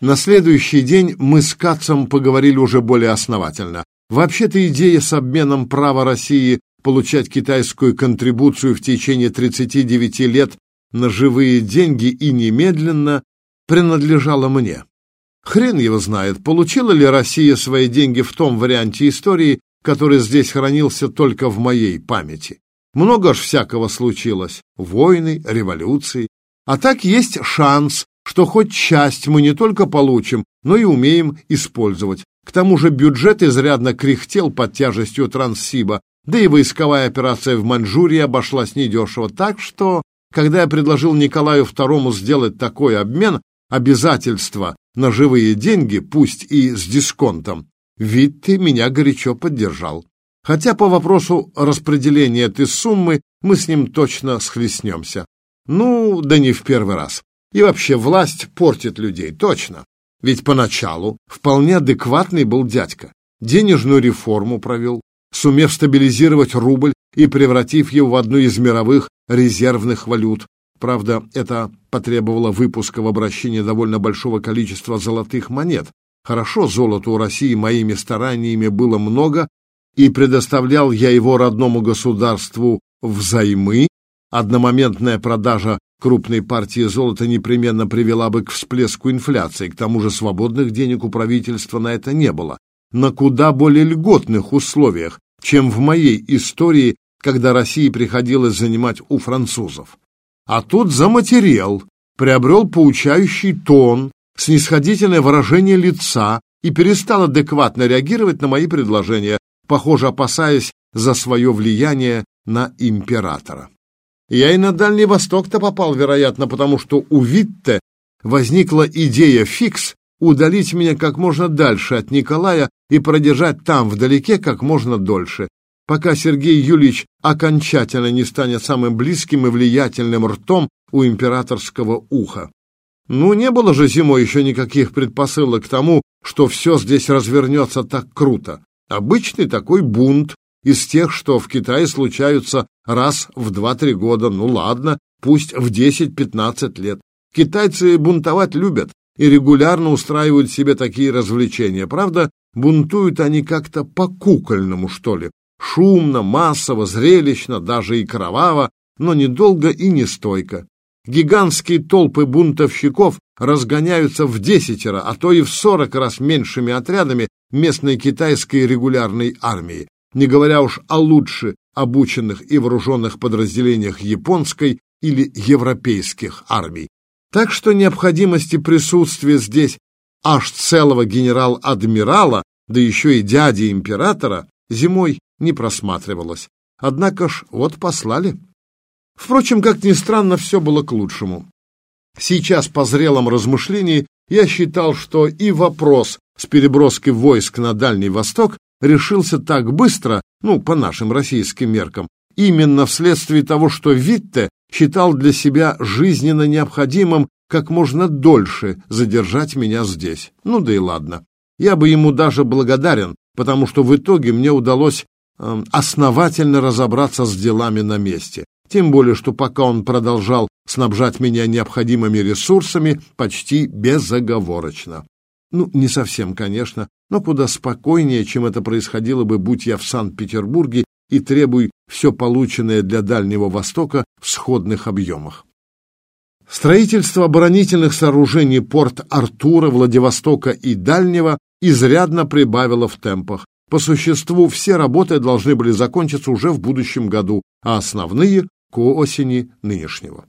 На следующий день мы с Кацом поговорили уже более основательно. Вообще-то идея с обменом права России получать китайскую контрибуцию в течение 39 лет на живые деньги и немедленно принадлежала мне. Хрен его знает, получила ли Россия свои деньги в том варианте истории, который здесь хранился только в моей памяти. Много ж всякого случилось. Войны, революции. А так есть шанс, что хоть часть мы не только получим, но и умеем использовать. К тому же бюджет изрядно кряхтел под тяжестью Транссиба, да и войсковая операция в Маньчжурии обошлась недешево. Так что, когда я предложил Николаю II сделать такой обмен, обязательства на живые деньги, пусть и с дисконтом, Витте меня горячо поддержал. Хотя по вопросу распределения этой суммы мы с ним точно схлестнемся. Ну, да не в первый раз. И вообще, власть портит людей, точно. Ведь поначалу вполне адекватный был дядька. Денежную реформу провел, сумев стабилизировать рубль и превратив его в одну из мировых резервных валют. Правда, это потребовало выпуска в обращение довольно большого количества золотых монет. Хорошо, золота у России моими стараниями было много, и предоставлял я его родному государству взаймы, одномоментная продажа крупной партии золота непременно привела бы к всплеску инфляции, к тому же свободных денег у правительства на это не было, на куда более льготных условиях, чем в моей истории, когда России приходилось занимать у французов. А тут заматерел, приобрел поучающий тон, снисходительное выражение лица и перестал адекватно реагировать на мои предложения, похоже, опасаясь за свое влияние на императора. Я и на Дальний Восток-то попал, вероятно, потому что у Витте возникла идея фикс удалить меня как можно дальше от Николая и продержать там вдалеке как можно дольше, пока Сергей Юльевич окончательно не станет самым близким и влиятельным ртом у императорского уха. Ну, не было же зимой еще никаких предпосылок к тому, что все здесь развернется так круто. Обычный такой бунт из тех, что в Китае случаются раз в два-три года. Ну ладно, пусть в 10-15 лет. Китайцы бунтовать любят и регулярно устраивают себе такие развлечения. Правда, бунтуют они как-то по-кукольному, что ли. Шумно, массово, зрелищно, даже и кроваво, но недолго и не стойко. Гигантские толпы бунтовщиков разгоняются в десятеро, а то и в сорок раз меньшими отрядами местной китайской регулярной армии, не говоря уж о лучше обученных и вооруженных подразделениях японской или европейских армий. Так что необходимости присутствия здесь аж целого генерал-адмирала, да еще и дяди императора, зимой не просматривалось. Однако ж вот послали. Впрочем, как ни странно, все было к лучшему. Сейчас, по зрелом размышлении, я считал, что и вопрос с переброской войск на Дальний Восток решился так быстро, ну, по нашим российским меркам, именно вследствие того, что Витте считал для себя жизненно необходимым как можно дольше задержать меня здесь. Ну да и ладно. Я бы ему даже благодарен, потому что в итоге мне удалось э, основательно разобраться с делами на месте. Тем более, что пока он продолжал снабжать меня необходимыми ресурсами почти безоговорочно. Ну, не совсем, конечно, но куда спокойнее, чем это происходило бы, будь я в Санкт-Петербурге и требуй все полученное для Дальнего Востока в сходных объемах. Строительство оборонительных сооружений порт Артура, Владивостока и Дальнего изрядно прибавило в темпах. По существу все работы должны были закончиться уже в будущем году, а основные к осени нынешнего.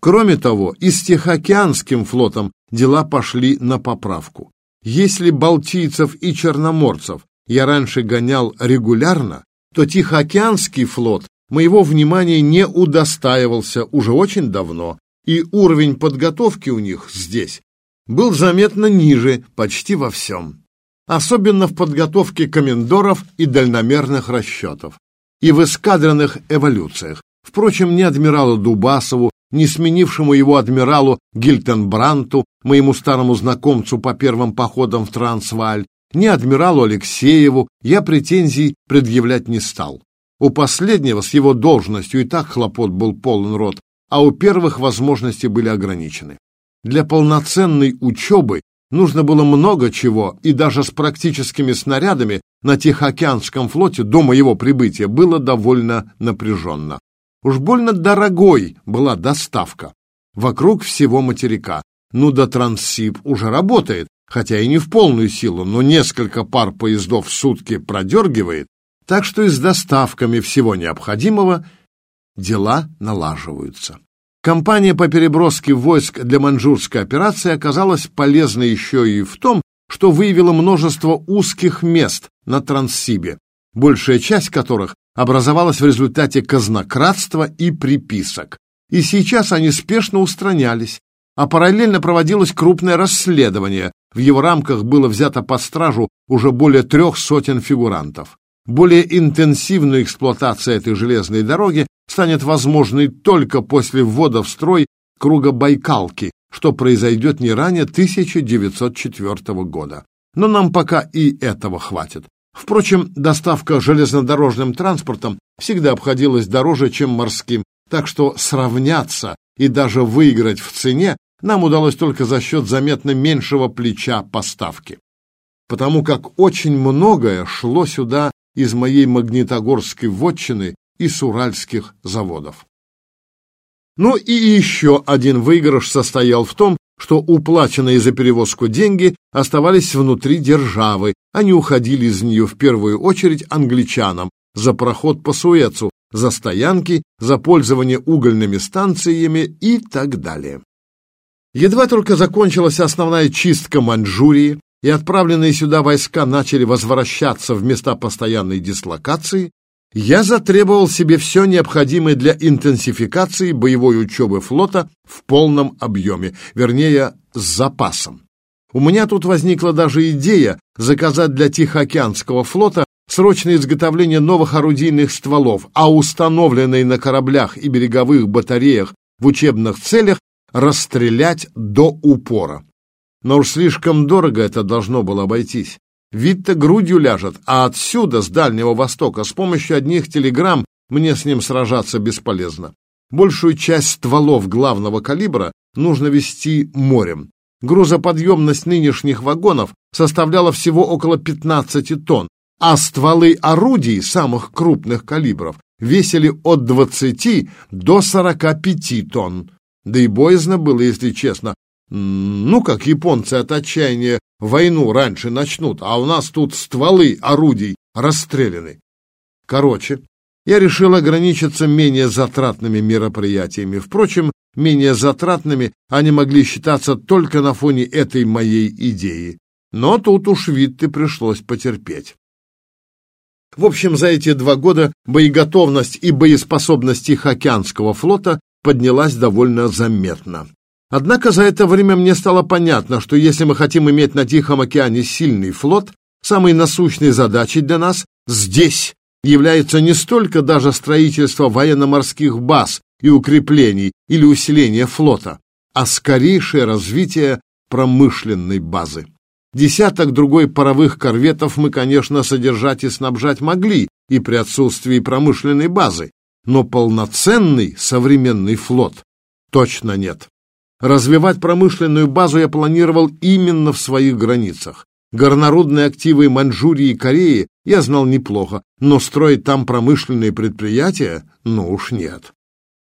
Кроме того, и с Тихоокеанским флотом дела пошли на поправку. Если балтийцев и черноморцев я раньше гонял регулярно, то Тихоокеанский флот моего внимания не удостаивался уже очень давно, и уровень подготовки у них здесь был заметно ниже почти во всем. Особенно в подготовке комендоров и дальномерных расчетов и в эскадренных эволюциях. Впрочем, ни адмиралу Дубасову, ни сменившему его адмиралу Гильтенбранту, моему старому знакомцу по первым походам в Трансваль, ни адмиралу Алексееву я претензий предъявлять не стал. У последнего с его должностью и так хлопот был полон рот, а у первых возможности были ограничены. Для полноценной учебы нужно было много чего, и даже с практическими снарядами на Тихоокеанском флоте до моего прибытия было довольно напряженно. Уж больно дорогой была доставка. Вокруг всего материка. Ну да Транссиб уже работает, хотя и не в полную силу, но несколько пар поездов в сутки продергивает, так что и с доставками всего необходимого дела налаживаются. Компания по переброске войск для маньчжурской операции оказалась полезной еще и в том, что выявила множество узких мест на Транссибе, большая часть которых образовалась в результате казнократства и приписок. И сейчас они спешно устранялись, а параллельно проводилось крупное расследование. В его рамках было взято под стражу уже более трех сотен фигурантов. Более интенсивная эксплуатация этой железной дороги станет возможной только после ввода в строй круга Байкалки, что произойдет не ранее 1904 года. Но нам пока и этого хватит. Впрочем, доставка железнодорожным транспортом всегда обходилась дороже, чем морским, так что сравняться и даже выиграть в цене нам удалось только за счет заметно меньшего плеча поставки. Потому как очень многое шло сюда из моей магнитогорской вотчины и с уральских заводов. Ну и еще один выигрыш состоял в том, что уплаченные за перевозку деньги оставались внутри державы, а не уходили из нее в первую очередь англичанам за проход по Суэцу, за стоянки, за пользование угольными станциями и так далее. Едва только закончилась основная чистка Маньчжурии, и отправленные сюда войска начали возвращаться в места постоянной дислокации, я затребовал себе все необходимое для интенсификации боевой учебы флота в полном объеме, вернее, с запасом. У меня тут возникла даже идея заказать для Тихоокеанского флота срочное изготовление новых орудийных стволов, а установленные на кораблях и береговых батареях в учебных целях расстрелять до упора. Но уж слишком дорого это должно было обойтись. Вид-то грудью ляжет, а отсюда, с Дальнего Востока, с помощью одних телеграмм мне с ним сражаться бесполезно. Большую часть стволов главного калибра нужно вести морем. Грузоподъемность нынешних вагонов составляла всего около 15 тонн, а стволы орудий самых крупных калибров весили от 20 до 45 тонн. Да и боязно было, если честно. Ну, как японцы от отчаяния войну раньше начнут, а у нас тут стволы орудий расстреляны. Короче, я решил ограничиться менее затратными мероприятиями. Впрочем, менее затратными они могли считаться только на фоне этой моей идеи. Но тут уж вид ты пришлось потерпеть. В общем, за эти два года боеготовность и боеспособность Тихоокеанского флота поднялась довольно заметно. Однако за это время мне стало понятно, что если мы хотим иметь на Тихом океане сильный флот, самой насущной задачей для нас здесь является не столько даже строительство военно-морских баз и укреплений или усиление флота, а скорейшее развитие промышленной базы. Десяток другой паровых корветов мы, конечно, содержать и снабжать могли и при отсутствии промышленной базы, но полноценный современный флот точно нет. Развивать промышленную базу я планировал именно в своих границах. Горнорудные активы Маньчжурии и Кореи я знал неплохо, но строить там промышленные предприятия, ну уж нет.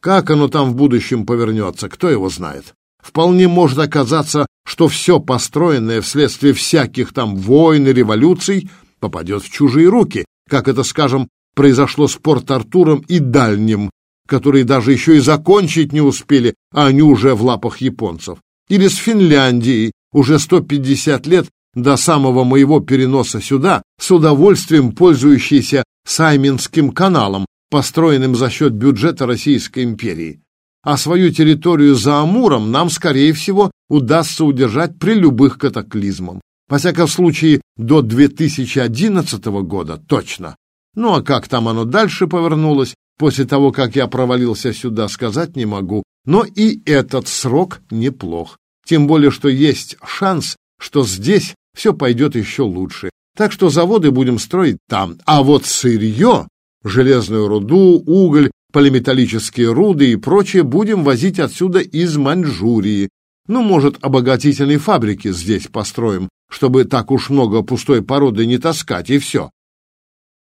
Как оно там в будущем повернется, кто его знает. Вполне может оказаться, что все построенное вследствие всяких там войн и революций попадет в чужие руки, как это, скажем, произошло с Порт-Артуром и Дальним, которые даже еще и закончить не успели, а они уже в лапах японцев. Или с Финляндией, уже 150 лет до самого моего переноса сюда, с удовольствием пользующейся Сайминским каналом, построенным за счет бюджета Российской империи. А свою территорию за Амуром нам, скорее всего, удастся удержать при любых катаклизмах. Во всяком случае, до 2011 года точно. Ну а как там оно дальше повернулось, после того, как я провалился сюда, сказать не могу. Но и этот срок неплох. Тем более, что есть шанс, что здесь все пойдет еще лучше. Так что заводы будем строить там. А вот сырье, железную руду, уголь, полиметаллические руды и прочее будем возить отсюда из Маньчжурии. Ну, может, обогатительные фабрики здесь построим, чтобы так уж много пустой породы не таскать, и все.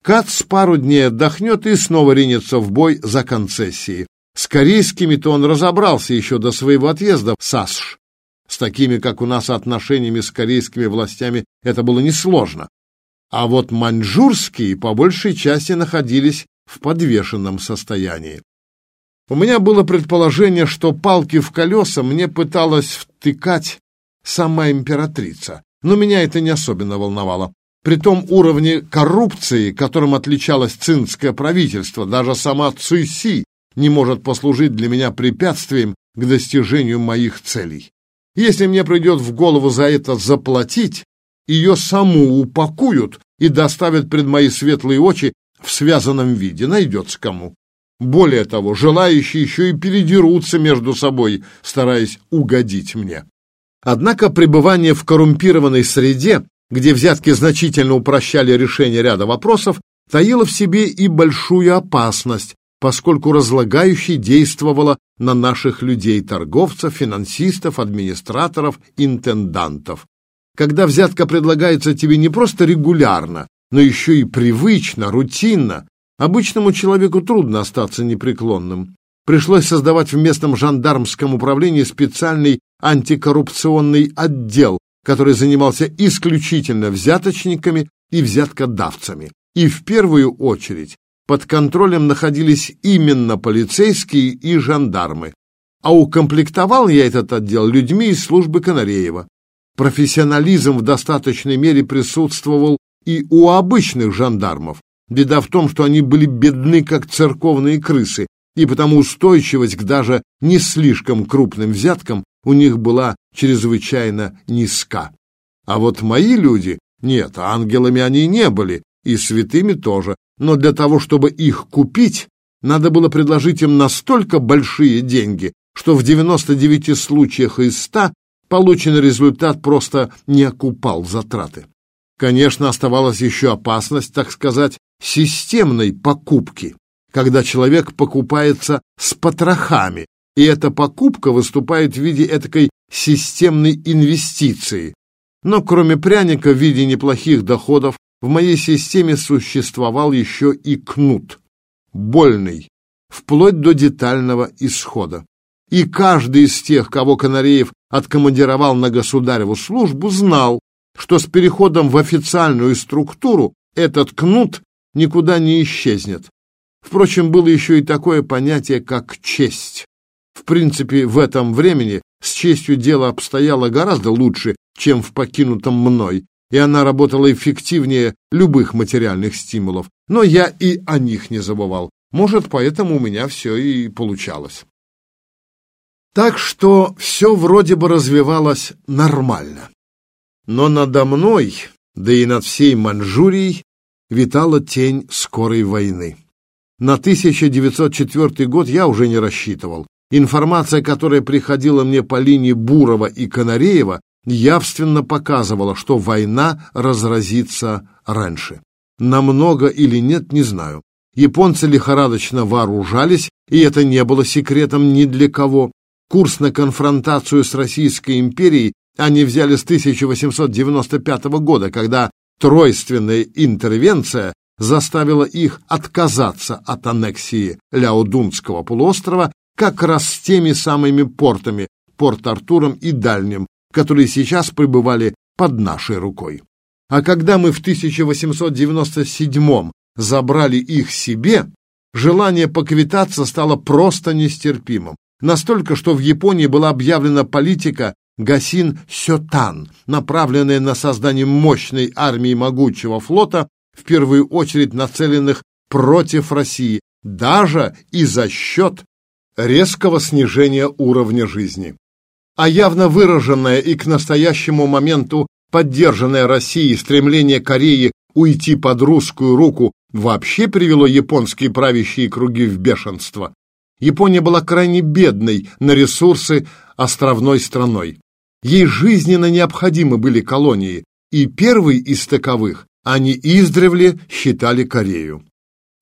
Кац пару дней отдохнет и снова ринется в бой за концессии. С корейскими-то он разобрался еще до своего отъезда в САСШ. С такими, как у нас, отношениями с корейскими властями это было несложно. А вот маньчжурские по большей части находились в подвешенном состоянии. У меня было предположение, что палки в колеса мне пыталась втыкать сама императрица, но меня это не особенно волновало. При том уровне коррупции, которым отличалось цинское правительство, даже сама Цуйси не может послужить для меня препятствием к достижению моих целей. Если мне придет в голову за это заплатить, ее саму упакуют и доставят пред мои светлые очи в связанном виде, найдется кому. Более того, желающие еще и передерутся между собой, стараясь угодить мне. Однако пребывание в коррумпированной среде, где взятки значительно упрощали решение ряда вопросов, таило в себе и большую опасность, поскольку разлагающей действовало на наших людей, торговцев, финансистов, администраторов, интендантов. Когда взятка предлагается тебе не просто регулярно, но еще и привычно, рутинно, обычному человеку трудно остаться непреклонным. Пришлось создавать в местном жандармском управлении специальный антикоррупционный отдел, который занимался исключительно взяточниками и взяткодавцами. И в первую очередь под контролем находились именно полицейские и жандармы. А укомплектовал я этот отдел людьми из службы Канареева. Профессионализм в достаточной мере присутствовал и у обычных жандармов. Беда в том, что они были бедны, как церковные крысы, и потому устойчивость к даже не слишком крупным взяткам у них была чрезвычайно низка. А вот мои люди, нет, ангелами они не были, и святыми тоже, но для того, чтобы их купить, надо было предложить им настолько большие деньги, что в 99 случаях из 100 полученный результат просто не окупал затраты. Конечно, оставалась еще опасность, так сказать, системной покупки, когда человек покупается с потрохами, и эта покупка выступает в виде этакой системной инвестиции. Но кроме пряника в виде неплохих доходов, в моей системе существовал еще и кнут, больный, вплоть до детального исхода. И каждый из тех, кого Канареев откомандировал на государеву службу, знал, что с переходом в официальную структуру этот кнут никуда не исчезнет. Впрочем, было еще и такое понятие, как честь. В принципе, в этом времени с честью дело обстояло гораздо лучше, чем в покинутом мной, и она работала эффективнее любых материальных стимулов. Но я и о них не забывал. Может, поэтому у меня все и получалось. Так что все вроде бы развивалось нормально. Но надо мной, да и над всей Манчжурией, витала тень скорой войны. На 1904 год я уже не рассчитывал. Информация, которая приходила мне по линии Бурова и Канареева, явственно показывала, что война разразится раньше. Намного или нет, не знаю. Японцы лихорадочно вооружались, и это не было секретом ни для кого. Курс на конфронтацию с Российской империей они взяли с 1895 года, когда тройственная интервенция заставила их отказаться от аннексии Ляодунского полуострова как раз с теми самыми портами, Порт-Артуром и Дальним, которые сейчас пребывали под нашей рукой. А когда мы в 1897 забрали их себе, желание поквитаться стало просто нестерпимым. Настолько, что в Японии была объявлена политика Гасин Сётан, направленная на создание мощной армии могучего флота, в первую очередь нацеленных против России, даже и за счет резкого снижения уровня жизни а явно выраженное и к настоящему моменту поддержанное Россией стремление Кореи уйти под русскую руку вообще привело японские правящие круги в бешенство. Япония была крайне бедной на ресурсы островной страной. Ей жизненно необходимы были колонии, и первый из таковых они издревле считали Корею.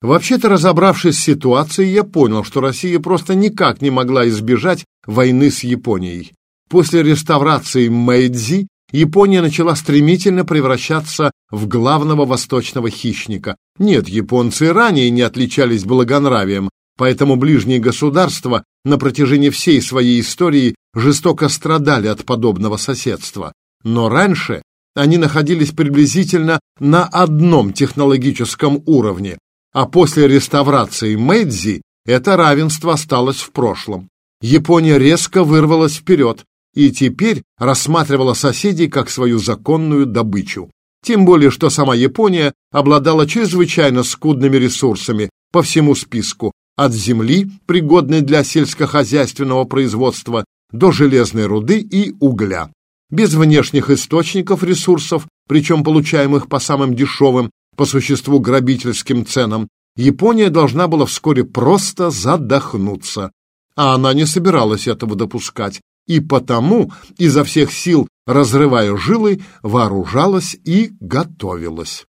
Вообще-то, разобравшись с ситуацией, я понял, что Россия просто никак не могла избежать войны с Японией. после реставрации Мэйдзи Япония начала стремительно превращаться в главного восточного хищника. Нет, японцы ранее не отличались благонравием, поэтому ближние государства на протяжении всей своей истории жестоко страдали от подобного соседства. Но раньше они находились приблизительно на одном технологическом уровне, а после реставрации Мэйдзи это равенство осталось в прошлом. Япония резко вырвалась вперед, и теперь рассматривала соседей как свою законную добычу. Тем более, что сама Япония обладала чрезвычайно скудными ресурсами по всему списку, от земли, пригодной для сельскохозяйственного производства, до железной руды и угля. Без внешних источников ресурсов, причем получаемых по самым дешевым, по существу грабительским ценам, Япония должна была вскоре просто задохнуться. А она не собиралась этого допускать и потому, изо всех сил разрывая жилы, вооружалась и готовилась.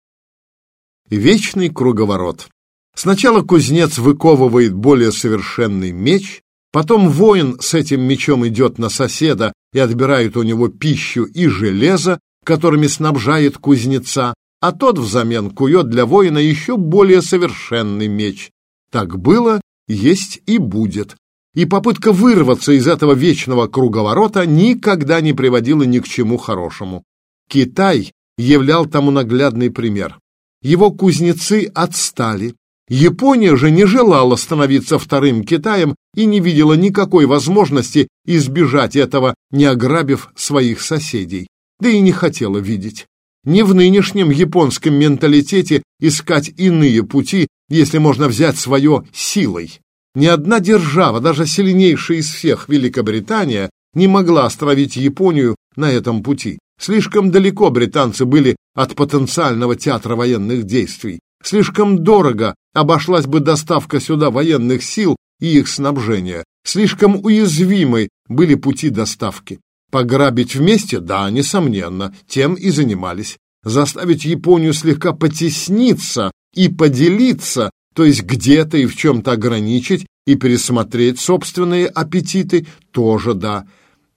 Вечный круговорот. Сначала кузнец выковывает более совершенный меч, потом воин с этим мечом идет на соседа и отбирает у него пищу и железо, которыми снабжает кузнеца, а тот взамен кует для воина еще более совершенный меч. Так было, есть и будет и попытка вырваться из этого вечного круговорота никогда не приводила ни к чему хорошему. Китай являл тому наглядный пример. Его кузнецы отстали. Япония же не желала становиться вторым Китаем и не видела никакой возможности избежать этого, не ограбив своих соседей. Да и не хотела видеть. Не в нынешнем японском менталитете искать иные пути, если можно взять свое силой. Ни одна держава, даже сильнейшая из всех, Великобритания, не могла остановить Японию на этом пути. Слишком далеко британцы были от потенциального театра военных действий. Слишком дорого обошлась бы доставка сюда военных сил и их снабжения. Слишком уязвимы были пути доставки. Пограбить вместе? Да, несомненно, тем и занимались. Заставить Японию слегка потесниться и поделиться то есть где-то и в чем-то ограничить и пересмотреть собственные аппетиты, тоже да.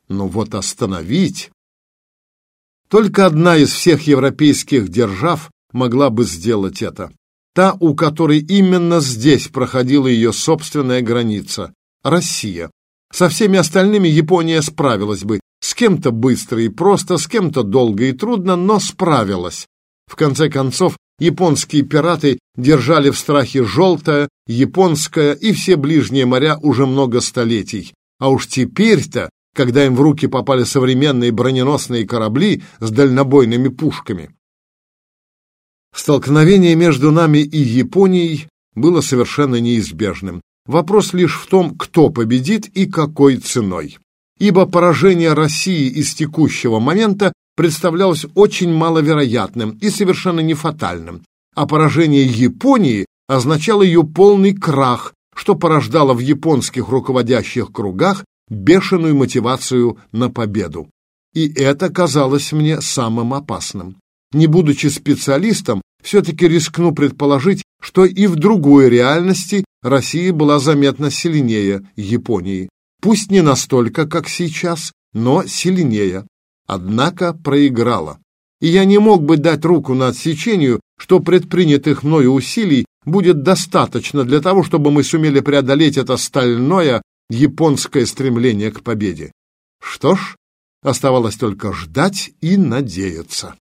Но вот остановить... Только одна из всех европейских держав могла бы сделать это. Та, у которой именно здесь проходила ее собственная граница – Россия. Со всеми остальными Япония справилась бы. С кем-то быстро и просто, с кем-то долго и трудно, но справилась. В конце концов, Японские пираты держали в страхе Желтое, Японское и все ближние моря уже много столетий. А уж теперь-то, когда им в руки попали современные броненосные корабли с дальнобойными пушками. Столкновение между нами и Японией было совершенно неизбежным. Вопрос лишь в том, кто победит и какой ценой. Ибо поражение России из текущего момента представлялось очень маловероятным и совершенно не фатальным, а поражение Японии означало ее полный крах, что порождало в японских руководящих кругах бешеную мотивацию на победу. И это казалось мне самым опасным. Не будучи специалистом, все-таки рискну предположить, что и в другой реальности Россия была заметно сильнее Японии. Пусть не настолько, как сейчас, но сильнее однако проиграла. И я не мог бы дать руку на отсечению, что предпринятых мною усилий будет достаточно для того, чтобы мы сумели преодолеть это стальное японское стремление к победе. Что ж, оставалось только ждать и надеяться.